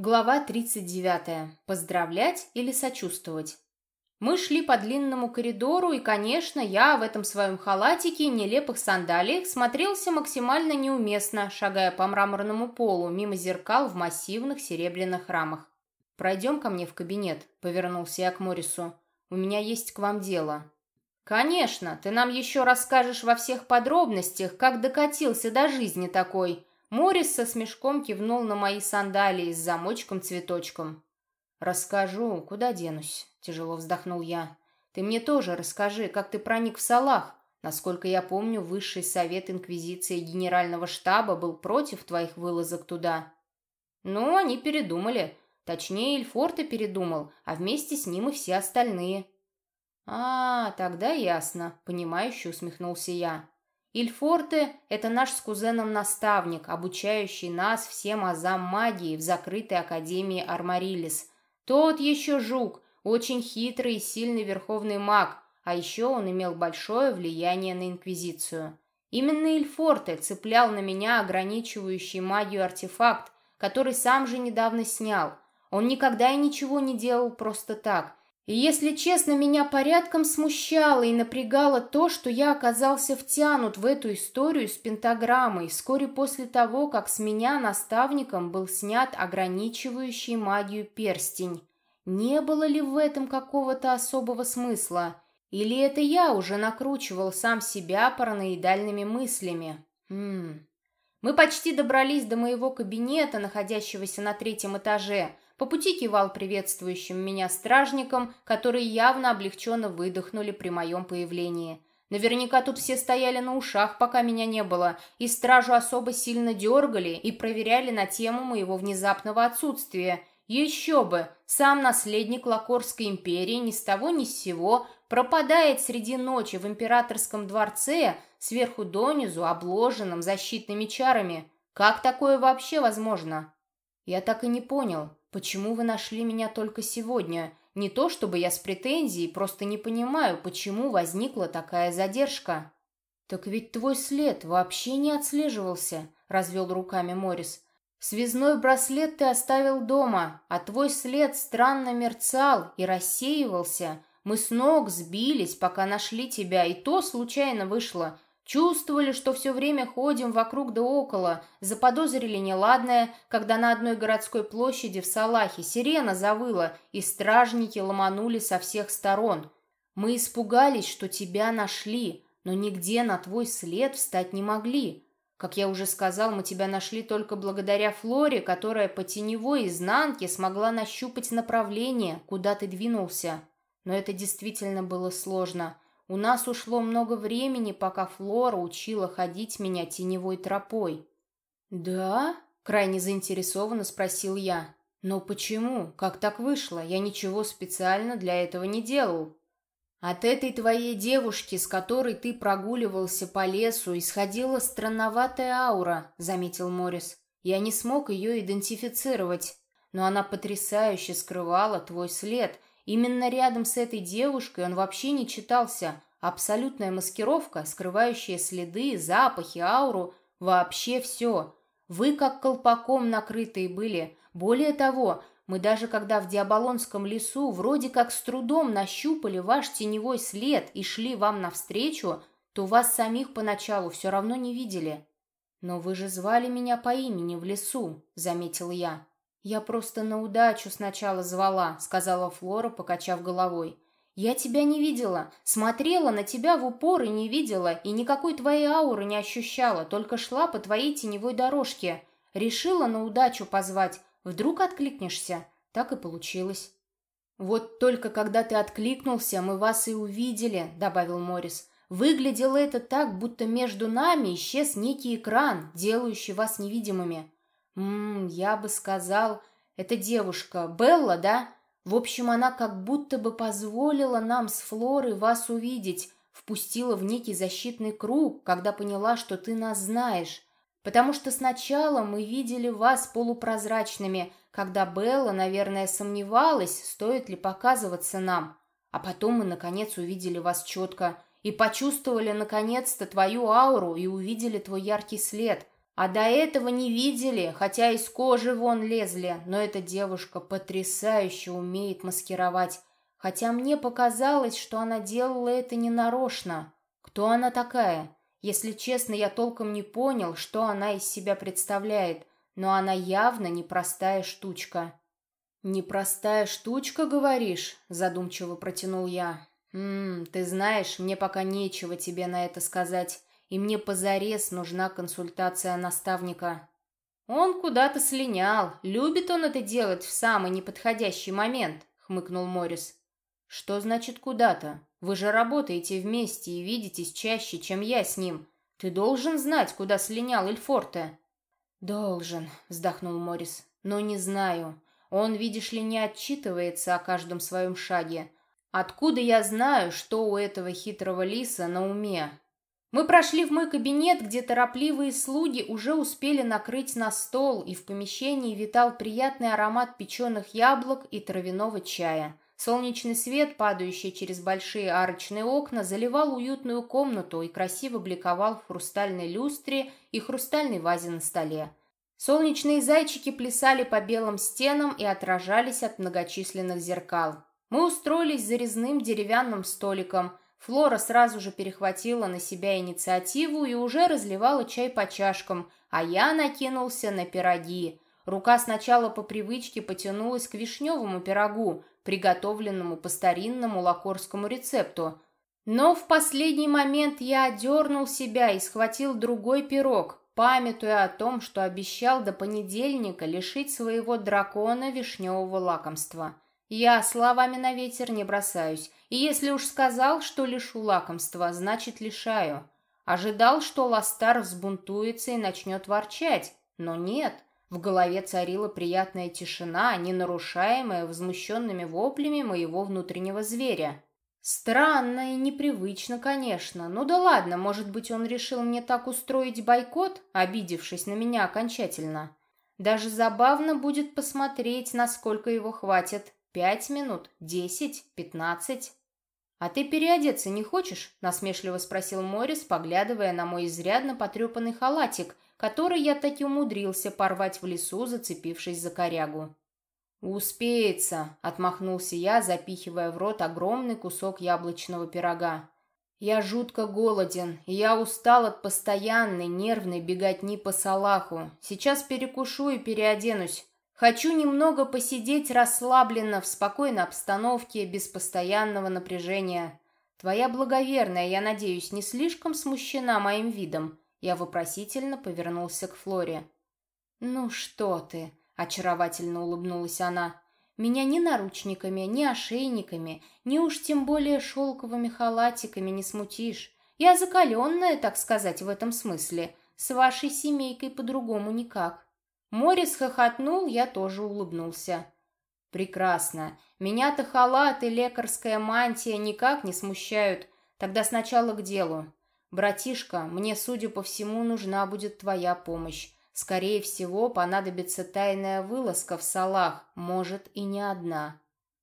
Глава 39. Поздравлять или сочувствовать? Мы шли по длинному коридору, и, конечно, я в этом своем халатике и нелепых сандалиях смотрелся максимально неуместно, шагая по мраморному полу мимо зеркал в массивных серебряных рамах. «Пройдем ко мне в кабинет», — повернулся я к Морису. «У меня есть к вам дело». «Конечно, ты нам еще расскажешь во всех подробностях, как докатился до жизни такой», Морис со смешком кивнул на мои сандалии с замочком-цветочком. «Расскажу, куда денусь?» — тяжело вздохнул я. «Ты мне тоже расскажи, как ты проник в Салах. Насколько я помню, высший совет Инквизиции Генерального штаба был против твоих вылазок туда». «Ну, они передумали. Точнее, Эльфорта передумал, а вместе с ним и все остальные». «А, тогда ясно», — понимающе усмехнулся я. Ильфорте – это наш с кузеном наставник, обучающий нас всем азам магии в закрытой академии Армарилис. Тот еще жук, очень хитрый и сильный верховный маг, а еще он имел большое влияние на Инквизицию. Именно Ильфорте цеплял на меня ограничивающий магию артефакт, который сам же недавно снял. Он никогда и ничего не делал просто так, и если честно, меня порядком смущало и напрягало то, что я оказался втянут в эту историю с пентаграммой вскоре после того, как с меня наставником был снят ограничивающий магию перстень. Не было ли в этом какого-то особого смысла? Или это я уже накручивал сам себя параноидальными мыслями? Хм... Мы почти добрались до моего кабинета, находящегося на третьем этаже, по пути кивал приветствующим меня стражникам, которые явно облегченно выдохнули при моем появлении. Наверняка тут все стояли на ушах, пока меня не было, и стражу особо сильно дергали и проверяли на тему моего внезапного отсутствия. Еще бы! Сам наследник Лакорской империи ни с того ни с сего пропадает среди ночи в императорском дворце, сверху донизу, обложенном защитными чарами. Как такое вообще возможно? Я так и не понял, «Почему вы нашли меня только сегодня? Не то чтобы я с претензией, просто не понимаю, почему возникла такая задержка». «Так ведь твой след вообще не отслеживался», — развел руками Морис. «Связной браслет ты оставил дома, а твой след странно мерцал и рассеивался. Мы с ног сбились, пока нашли тебя, и то случайно вышло. Чувствовали, что все время ходим вокруг да около, заподозрили неладное, когда на одной городской площади в Салахе сирена завыла, и стражники ломанули со всех сторон. Мы испугались, что тебя нашли, но нигде на твой след встать не могли. Как я уже сказал, мы тебя нашли только благодаря Флоре, которая по теневой изнанке смогла нащупать направление, куда ты двинулся. Но это действительно было сложно — у нас ушло много времени, пока Флора учила ходить меня теневой тропой. «Да?» — крайне заинтересованно спросил я. «Но почему? Как так вышло? Я ничего специально для этого не делал». «От этой твоей девушки, с которой ты прогуливался по лесу, исходила странноватая аура», — заметил Морис. «Я не смог ее идентифицировать, но она потрясающе скрывала твой след, Именно рядом с этой девушкой он вообще не читался. Абсолютная маскировка, скрывающая следы, запахи, ауру, вообще все. Вы как колпаком накрытые были. Более того, мы даже когда в Диаболонском лесу вроде как с трудом нащупали ваш теневой след и шли вам навстречу, то вас самих поначалу все равно не видели. Но вы же звали меня по имени в лесу, заметил я. «Я просто на удачу сначала звала», — сказала Флора, покачав головой. «Я тебя не видела, смотрела на тебя в упор и не видела, и никакой твоей ауры не ощущала, только шла по твоей теневой дорожке. Решила на удачу позвать, вдруг откликнешься. Так и получилось». «Вот только когда ты откликнулся, мы вас и увидели», — добавил Морис. «Выглядело это так, будто между нами исчез некий экран, делающий вас невидимыми. Ммм, я бы сказал, это девушка, Белла, да? В общем, она как будто бы позволила нам с Флорой вас увидеть, впустила в некий защитный круг, когда поняла, что ты нас знаешь. Потому что сначала мы видели вас полупрозрачными, когда Белла, наверное, сомневалась, стоит ли показываться нам. А потом мы, наконец, увидели вас четко и почувствовали, наконец-то, твою ауру и увидели твой яркий след – А до этого не видели, хотя из кожи вон лезли, но эта девушка потрясающе умеет маскировать. Хотя мне показалось, что она делала это ненарочно. Кто она такая? Если честно, я толком не понял, что она из себя представляет, но она явно непростая штучка. «Непростая штучка, говоришь?» – задумчиво протянул я. «Ммм, ты знаешь, мне пока нечего тебе на это сказать, и мне позарез нужна консультация наставника». «Он куда-то слинял. Любит он это делать в самый неподходящий момент», — хмыкнул Морис. «Что значит куда-то? Вы же работаете вместе и видитесь чаще, чем я с ним. Ты должен знать, куда слинял Эльфорте». «Должен», — вздохнул Морис. «Но не знаю. Он, видишь ли, не отчитывается о каждом своем шаге. Откуда я знаю, что у этого хитрого лиса на уме? Мы прошли в мой кабинет, где торопливые слуги уже успели накрыть на стол, и в помещении витал приятный аромат печеных яблок и травяного чая. Солнечный свет, падающий через большие арочные окна, заливал уютную комнату и красиво бликовал в хрустальной люстре и хрустальной вазе на столе. Солнечные зайчики плясали по белым стенам и отражались от многочисленных зеркал. Мы устроились за резным деревянным столиком. Флора сразу же перехватила на себя инициативу и уже разливала чай по чашкам, а я накинулся на пироги. Рука сначала по привычке потянулась к вишневому пирогу, приготовленному по старинному лакорскому рецепту. Но в последний момент я одернул себя и схватил другой пирог, памятуя о том, что обещал до понедельника лишить своего дракона вишневого лакомства. Я словами на ветер не бросаюсь, и если уж сказал, что лишу лакомства, значит лишаю. Ожидал, что Ластар взбунтуется и начнет ворчать, но нет. В голове царила приятная тишина, не нарушаемая возмущенными воплями моего внутреннего зверя. Странно и непривычно, конечно. Ну да ладно, может быть, он решил мне так устроить бойкот, обидевшись на меня окончательно. Даже забавно будет посмотреть, насколько его хватит. Пять минут? Десять? Пятнадцать? «А ты переодеться не хочешь?» — насмешливо спросил Морис, поглядывая на мой изрядно потрепанный халатик, который я таки умудрился порвать в лесу, зацепившись за корягу. «Успеется», — отмахнулся я, запихивая в рот огромный кусок яблочного пирога. «Я жутко голоден, и я устал от постоянной нервной беготни по салаху. Сейчас перекушу и переоденусь. Хочу немного посидеть расслабленно, в спокойной обстановке, без постоянного напряжения. Твоя благоверная, я надеюсь, не слишком смущена моим видом?» Я вопросительно повернулся к Флоре. «Ну что ты?» — очаровательно улыбнулась она. «Меня ни наручниками, ни ошейниками, ни уж тем более шелковыми халатиками не смутишь. Я закаленная, так сказать, в этом смысле. С вашей семейкой по-другому никак». Морис хохотнул, я тоже улыбнулся. «Прекрасно. Меня-то халат и лекарская мантия никак не смущают. Тогда сначала к делу. Братишка, мне, судя по всему, нужна будет твоя помощь. Скорее всего, понадобится тайная вылазка в салах, может и не одна».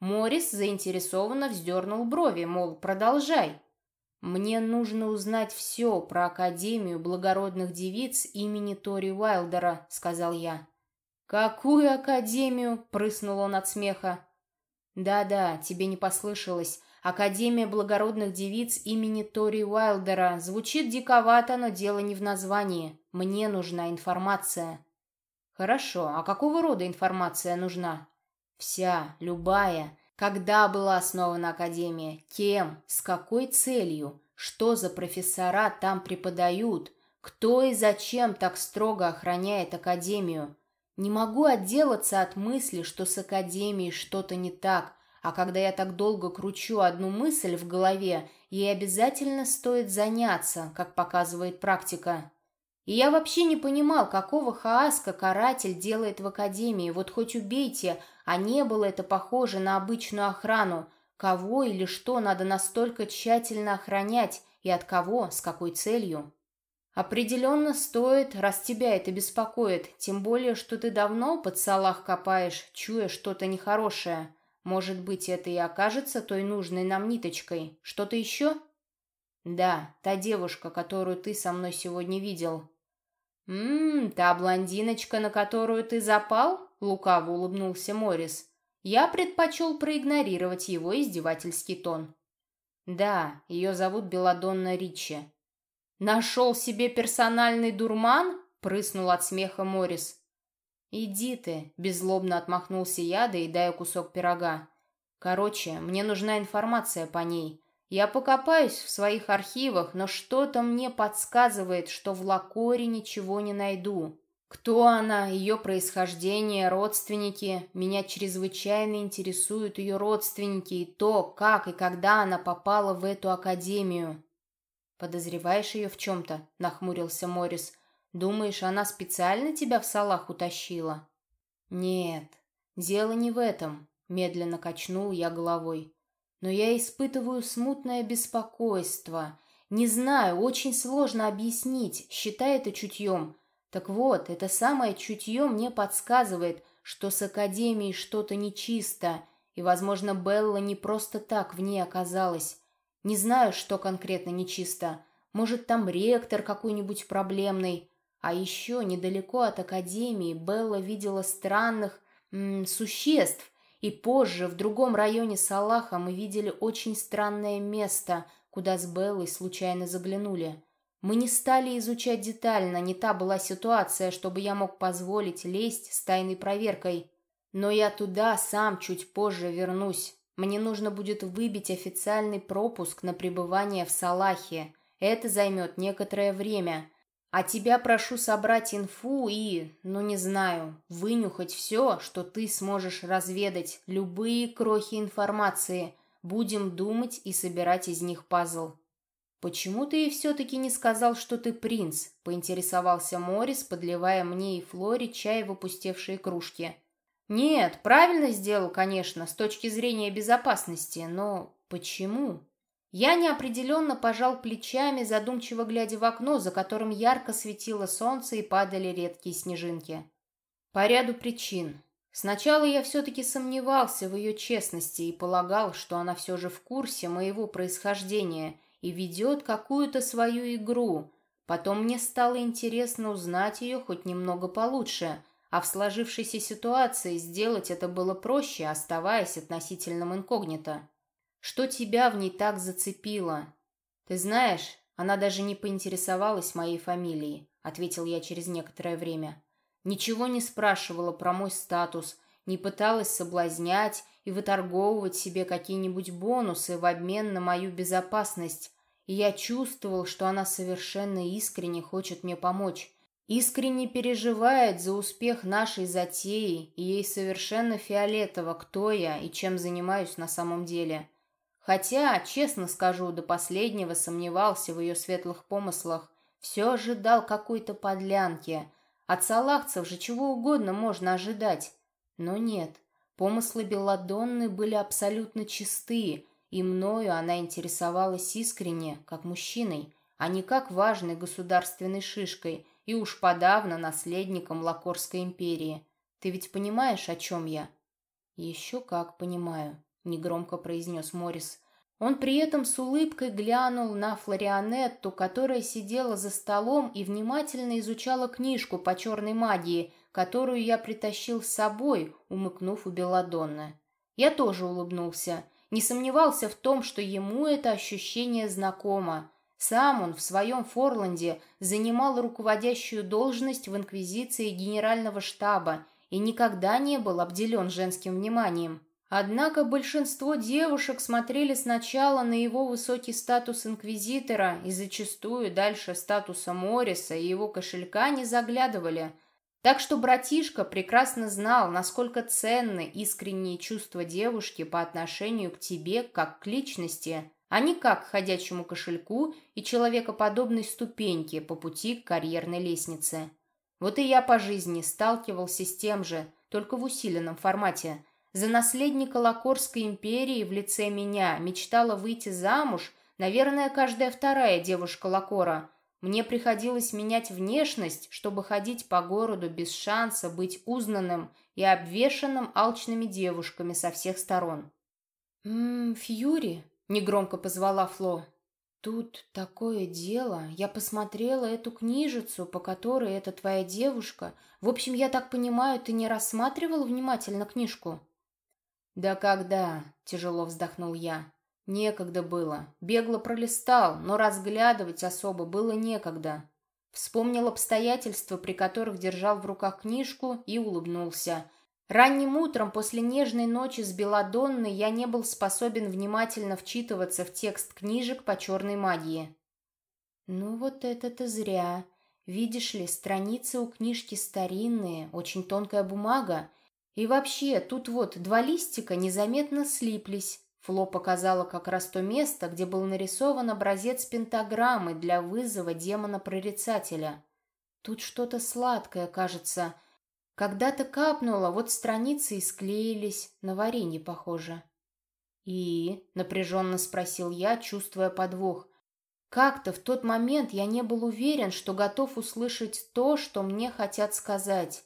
Морис заинтересованно вздернул брови, мол, продолжай. «Мне нужно узнать все про Академию благородных девиц имени Тори Уайлдера», — сказал я. «Какую Академию?» — прыснул он от смеха. «Да-да, тебе не послышалось. Академия благородных девиц имени Тори Уайлдера. Звучит диковато, но дело не в названии. Мне нужна информация». «Хорошо, а какого рода информация нужна?» «Вся, любая. Когда была основана Академия? Кем? С какой целью? Что за профессора там преподают? Кто и зачем так строго охраняет Академию? Не могу отделаться от мысли, что с Академией что-то не так, а когда я так долго кручу одну мысль в голове, ей обязательно стоит заняться, как показывает практика. И я вообще не понимал, какого хааска каратель делает в Академии, вот хоть убейте, а не было это похоже на обычную охрану. Кого или что надо настолько тщательно охранять и от кого, с какой целью? Определенно стоит, раз тебя это беспокоит, тем более, что ты давно под салах копаешь, чуя что-то нехорошее. Может быть, это и окажется той нужной нам ниточкой. Что-то еще? Да, та девушка, которую ты со мной сегодня видел. «Ммм, та блондиночка, на которую ты запал?» — лукаво улыбнулся Морис. Я предпочел проигнорировать его издевательский тон. «Да, ее зовут Беладонна Ричи». «Нашел себе персональный дурман?» — прыснул от смеха Морис. «Иди ты», — беззлобно отмахнулся я, доедая кусок пирога. «Короче, мне нужна информация по ней. Я покопаюсь в своих архивах, но что-то мне подсказывает, что в Лакоре ничего не найду. Кто она, ее происхождение, родственники. Меня чрезвычайно интересуют ее родственники и то, как и когда она попала в эту академию. «Подозреваешь ее в чем-то?» — нахмурился Морис. «Думаешь, она специально тебя в салах утащила?» «Нет, дело не в этом», — медленно качнул я головой но я испытываю смутное беспокойство. Не знаю, очень сложно объяснить, считай это чутьем. Так вот, это самое чутье мне подсказывает, что с Академией что-то нечисто, и, возможно, Белла не просто так в ней оказалась. Не знаю, что конкретно нечисто. Может, там ректор какой-нибудь проблемный. А еще недалеко от Академии Белла видела странных м -м, существ, и позже, в другом районе Салаха, мы видели очень странное место, куда с Беллой случайно заглянули. Мы не стали изучать детально, не та была ситуация, чтобы я мог позволить лезть с тайной проверкой. Но я туда сам чуть позже вернусь. Мне нужно будет выбить официальный пропуск на пребывание в Салахе. Это займет некоторое время. А тебя прошу собрать инфу и, ну не знаю, вынюхать все, что ты сможешь разведать, любые крохи информации. Будем думать и собирать из них пазл. «Почему ты все-таки не сказал, что ты принц?» — поинтересовался Морис, подливая мне и Флоре чай в опустевшие кружки. «Нет, правильно сделал, конечно, с точки зрения безопасности, но почему?» Я неопределенно пожал плечами, задумчиво глядя в окно, за которым ярко светило солнце и падали редкие снежинки. По ряду причин. Сначала я все-таки сомневался в ее честности и полагал, что она все же в курсе моего происхождения и ведет какую-то свою игру. Потом мне стало интересно узнать ее хоть немного получше, а в сложившейся ситуации сделать это было проще, оставаясь относительным инкогнито. Что тебя в ней так зацепило? Ты знаешь, она даже не поинтересовалась моей фамилией, ответил я через некоторое время. Ничего не спрашивала про мой статус, не пыталась соблазнять и выторговывать себе какие-нибудь бонусы в обмен на мою безопасность. И я чувствовал, что она совершенно искренне хочет мне помочь. Искренне переживает за успех нашей затеи, и ей совершенно фиолетово, кто я и чем занимаюсь на самом деле. Хотя, честно скажу, до последнего сомневался в ее светлых помыслах, все ожидал какой-то подлянки. От салахцев же чего угодно можно ожидать. Но нет, помыслы Белладонны были абсолютно чистые, и мною она интересовалась искренне, как мужчиной, а не как важной государственной шишкой и уж подавно наследником Лакорской империи. Ты ведь понимаешь, о чем я? Еще как понимаю негромко произнес Морис. Он при этом с улыбкой глянул на Флорианетту, которая сидела за столом и внимательно изучала книжку по черной магии, которую я притащил с собой, умыкнув у Беладонны. Я тоже улыбнулся. Не сомневался в том, что ему это ощущение знакомо. Сам он в своем Форланде занимал руководящую должность в Инквизиции Генерального штаба и никогда не был обделен женским вниманием. Однако большинство девушек смотрели сначала на его высокий статус инквизитора и зачастую дальше статуса Морриса и его кошелька не заглядывали. Так что братишка прекрасно знал, насколько ценны искренние чувства девушки по отношению к тебе как к личности, а не как к ходячему кошельку и человекоподобной ступеньке по пути к карьерной лестнице. Вот и я по жизни сталкивался с тем же, только в усиленном формате – за наследника Лакорской империи в лице меня мечтала выйти замуж, наверное, каждая вторая девушка Лакора. Мне приходилось менять внешность, чтобы ходить по городу без шанса быть узнанным и обвешанным алчными девушками со всех сторон. «Ммм, Фьюри?» — негромко позвала Фло. Тут такое дело. Я посмотрела эту книжицу, по которой эта твоя девушка. В общем, я так понимаю, ты не рассматривал внимательно книжку? Да когда? Тяжело вздохнул я. Некогда было. Бегло пролистал, но разглядывать особо было некогда. Вспомнил обстоятельства, при которых держал в руках книжку и улыбнулся. Ранним утром после нежной ночи с Беладонной я не был способен внимательно вчитываться в текст книжек по черной магии. «Ну вот это-то зря. Видишь ли, страницы у книжки старинные, очень тонкая бумага. И вообще, тут вот два листика незаметно слиплись». Фло показала как раз то место, где был нарисован образец пентаграммы для вызова демона-прорицателя. Тут что-то сладкое, кажется, — когда-то капнуло, вот страницы и склеились, на варенье похоже. «И?» — напряженно спросил я, чувствуя подвох. Как-то в тот момент я не был уверен, что готов услышать то, что мне хотят сказать.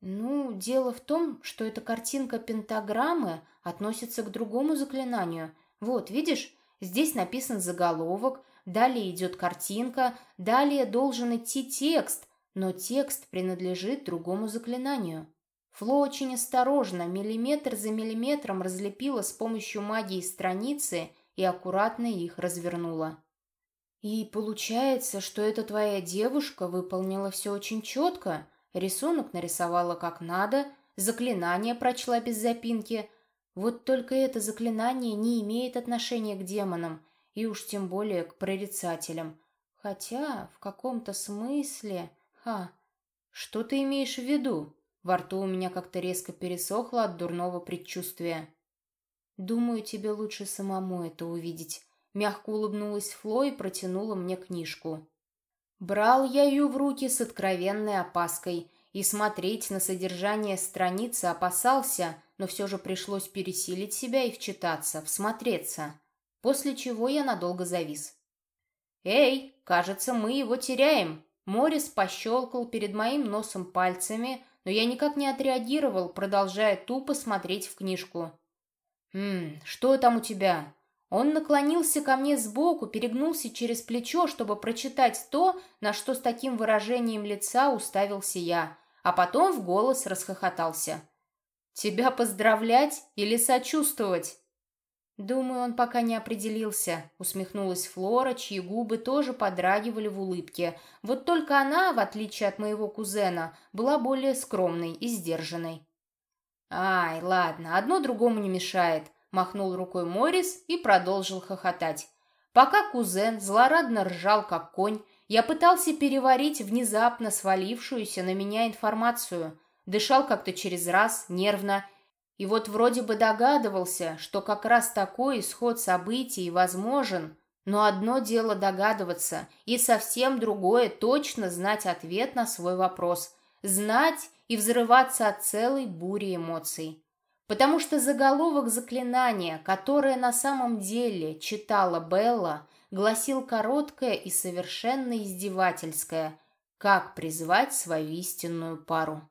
Ну, дело в том, что эта картинка пентаграммы относится к другому заклинанию. Вот, видишь, здесь написан заголовок, далее идет картинка, далее должен идти текст, но текст принадлежит другому заклинанию. Фло очень осторожно, миллиметр за миллиметром разлепила с помощью магии страницы и аккуратно их развернула. «И получается, что эта твоя девушка выполнила все очень четко, рисунок нарисовала как надо, заклинание прочла без запинки. Вот только это заклинание не имеет отношения к демонам, и уж тем более к прорицателям. Хотя, в каком-то смысле...» «А, что ты имеешь в виду?» Во рту у меня как-то резко пересохло от дурного предчувствия. «Думаю, тебе лучше самому это увидеть». Мягко улыбнулась Фло и протянула мне книжку. Брал я ее в руки с откровенной опаской, и смотреть на содержание страницы опасался, но все же пришлось пересилить себя и вчитаться, всмотреться, после чего я надолго завис. «Эй, кажется, мы его теряем!» Морис пощелкал перед моим носом пальцами, но я никак не отреагировал, продолжая тупо смотреть в книжку. «Хм, что там у тебя?» Он наклонился ко мне сбоку, перегнулся через плечо, чтобы прочитать то, на что с таким выражением лица уставился я, а потом в голос расхохотался. «Тебя поздравлять или сочувствовать?» «Думаю, он пока не определился», — усмехнулась Флора, чьи губы тоже подрагивали в улыбке. Вот только она, в отличие от моего кузена, была более скромной и сдержанной. «Ай, ладно, одно другому не мешает», — махнул рукой Морис и продолжил хохотать. Пока кузен злорадно ржал, как конь, я пытался переварить внезапно свалившуюся на меня информацию. Дышал как-то через раз, нервно, и вот вроде бы догадывался, что как раз такой исход событий возможен, но одно дело догадываться, и совсем другое точно знать ответ на свой вопрос, знать и взрываться от целой бури эмоций. Потому что заголовок заклинания, которое на самом деле читала Белла, гласил короткое и совершенно издевательское «Как призвать свою истинную пару».